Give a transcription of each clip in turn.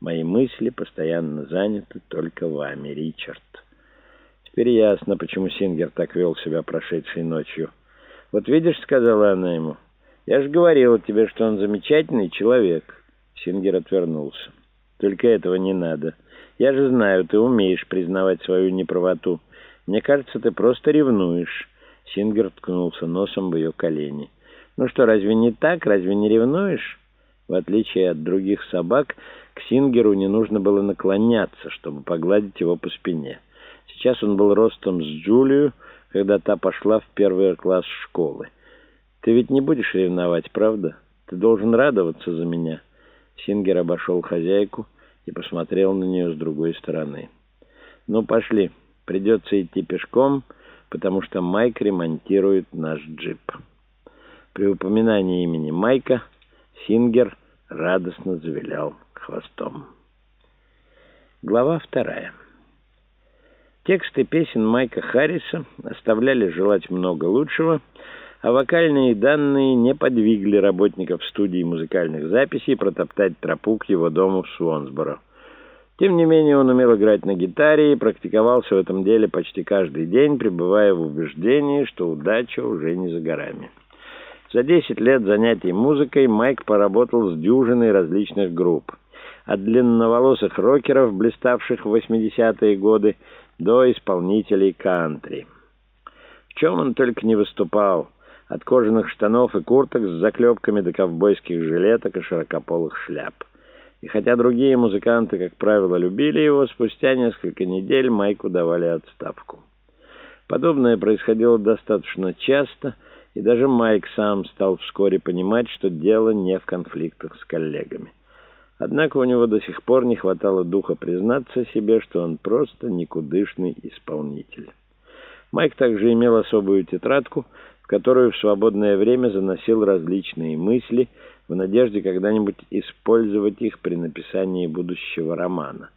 Мои мысли постоянно заняты только вами, Ричард. Теперь ясно, почему Сингер так вел себя прошедшей ночью. «Вот видишь», — сказала она ему, — «я же говорила тебе, что он замечательный человек». Сингер отвернулся. «Только этого не надо. Я же знаю, ты умеешь признавать свою неправоту. Мне кажется, ты просто ревнуешь». Сингер ткнулся носом в ее колени. «Ну что, разве не так? Разве не ревнуешь?» В отличие от других собак, Сингеру не нужно было наклоняться, чтобы погладить его по спине. Сейчас он был ростом с Джулию, когда та пошла в первый класс школы. «Ты ведь не будешь ревновать, правда? Ты должен радоваться за меня». Сингер обошел хозяйку и посмотрел на нее с другой стороны. «Ну, пошли. Придется идти пешком, потому что Майк ремонтирует наш джип». При упоминании имени Майка Сингер радостно завилял хвостом. Глава вторая. Тексты песен Майка Харриса оставляли желать много лучшего, а вокальные данные не подвигли работников студии музыкальных записей протоптать тропу к его дому в Суонсборо. Тем не менее, он умел играть на гитаре и практиковался в этом деле почти каждый день, пребывая в убеждении, что удача уже не за горами. За 10 лет занятий музыкой Майк поработал с дюжиной различных групп. От длинноволосых рокеров, блиставших в 80-е годы, до исполнителей кантри. В чем он только не выступал, от кожаных штанов и курток с заклепками до ковбойских жилеток и широкополых шляп. И хотя другие музыканты, как правило, любили его, спустя несколько недель Майку давали отставку. Подобное происходило достаточно часто, и даже Майк сам стал вскоре понимать, что дело не в конфликтах с коллегами. Однако у него до сих пор не хватало духа признаться себе, что он просто никудышный исполнитель. Майк также имел особую тетрадку, в которую в свободное время заносил различные мысли в надежде когда-нибудь использовать их при написании будущего романа.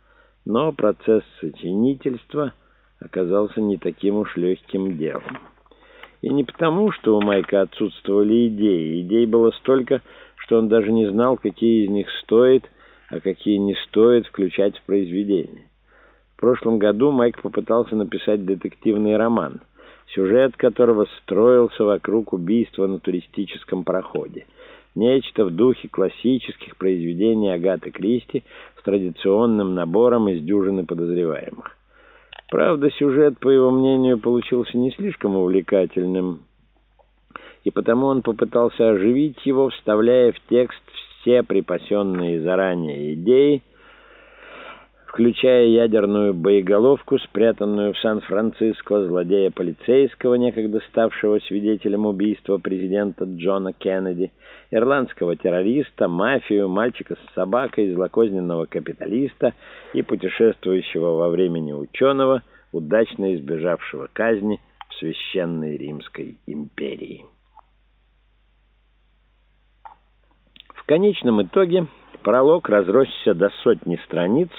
Но процесс сочинительства оказался не таким уж легким делом. И не потому, что у Майка отсутствовали идеи. Идей было столько, что он даже не знал, какие из них стоит, а какие не стоит включать в произведение. В прошлом году Майк попытался написать детективный роман, сюжет которого строился вокруг убийства на туристическом проходе. Нечто в духе классических произведений Агаты Кристи с традиционным набором из дюжины подозреваемых. Правда, сюжет, по его мнению, получился не слишком увлекательным, и потому он попытался оживить его, вставляя в текст все припасенные заранее идеи, включая ядерную боеголовку, спрятанную в Сан-Франциско, злодея полицейского, некогда ставшего свидетелем убийства президента Джона Кеннеди, ирландского террориста, мафию, мальчика с собакой, злокозненного капиталиста и путешествующего во времени ученого, удачно избежавшего казни в Священной Римской империи. В конечном итоге пролог разросся до сотни страниц,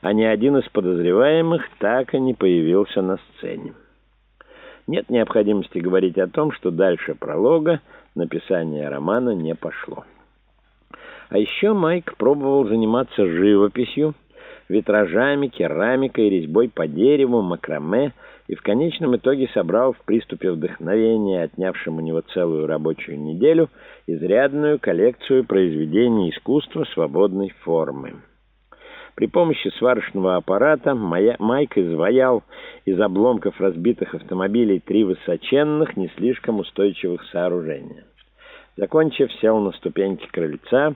а ни один из подозреваемых так и не появился на сцене. Нет необходимости говорить о том, что дальше пролога написание романа не пошло. А еще Майк пробовал заниматься живописью, витражами, керамикой, резьбой по дереву, макраме, и в конечном итоге собрал в приступе вдохновения, отнявшем у него целую рабочую неделю, изрядную коллекцию произведений искусства свободной формы. При помощи сварочного аппарата Майк изваял из обломков разбитых автомобилей три высоченных, не слишком устойчивых сооружения. Закончив, сел на ступеньки крыльца,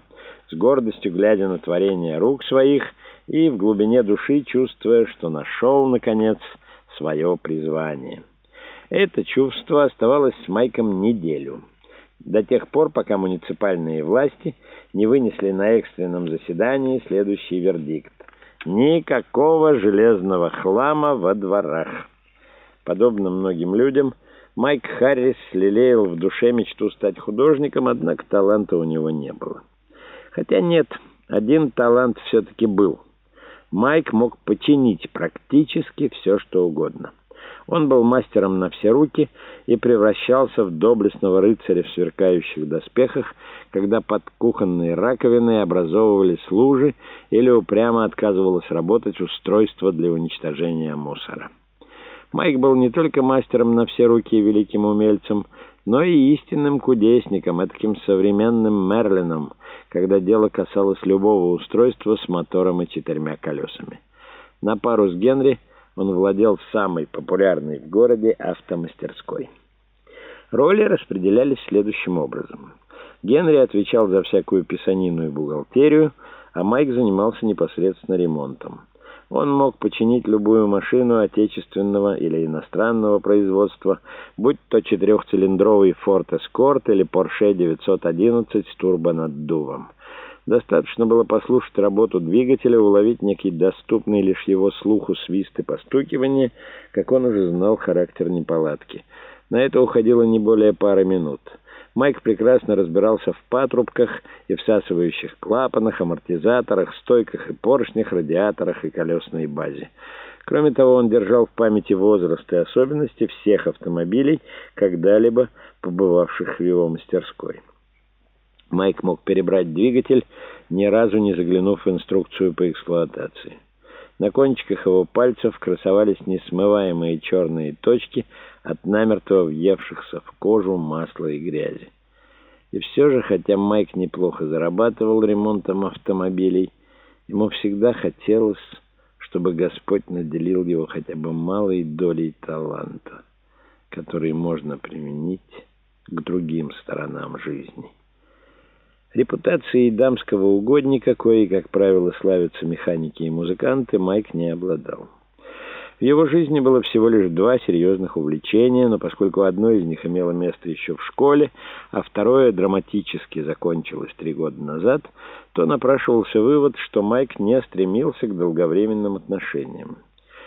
с гордостью глядя на творение рук своих и в глубине души чувствуя, что нашел, наконец, свое призвание. Это чувство оставалось с Майком неделю, до тех пор, пока муниципальные власти не вынесли на экстренном заседании следующий вердикт. Никакого железного хлама во дворах. Подобно многим людям, Майк Харрис лелеял в душе мечту стать художником, однако таланта у него не было. Хотя нет, один талант все-таки был. Майк мог починить практически все, что угодно. Он был мастером на все руки и превращался в доблестного рыцаря в сверкающих доспехах, когда под кухонной раковиной образовывались лужи или упрямо отказывалось работать устройство для уничтожения мусора. Майк был не только мастером на все руки и великим умельцем, но и истинным кудесником, таким современным Мерлином, когда дело касалось любого устройства с мотором и четырьмя колесами. На пару с Генри он владел самой популярной в городе автомастерской. Роли распределялись следующим образом. Генри отвечал за всякую писанину и бухгалтерию, а Майк занимался непосредственно ремонтом. Он мог починить любую машину отечественного или иностранного производства, будь то четырехцилиндровый Ford Escort или Porsche 911 с турбонаддувом. Достаточно было послушать работу двигателя, уловить некий доступный лишь его слуху свист и постукивание, как он уже знал характер неполадки. На это уходило не более пары минут. Майк прекрасно разбирался в патрубках и всасывающих клапанах, амортизаторах, стойках и поршнях, радиаторах и колесной базе. Кроме того, он держал в памяти возраст и особенности всех автомобилей, когда-либо побывавших в его мастерской. Майк мог перебрать двигатель, ни разу не заглянув в инструкцию по эксплуатации. На кончиках его пальцев красовались несмываемые черные точки от намертво въевшихся в кожу масла и грязи. И все же, хотя Майк неплохо зарабатывал ремонтом автомобилей, ему всегда хотелось, чтобы Господь наделил его хотя бы малой долей таланта, который можно применить к другим сторонам жизни. Репутацией дамского угодника, коей, как правило, славятся механики и музыканты, Майк не обладал. В его жизни было всего лишь два серьезных увлечения, но поскольку одно из них имело место еще в школе, а второе драматически закончилось три года назад, то напрашивался вывод, что Майк не стремился к долговременным отношениям.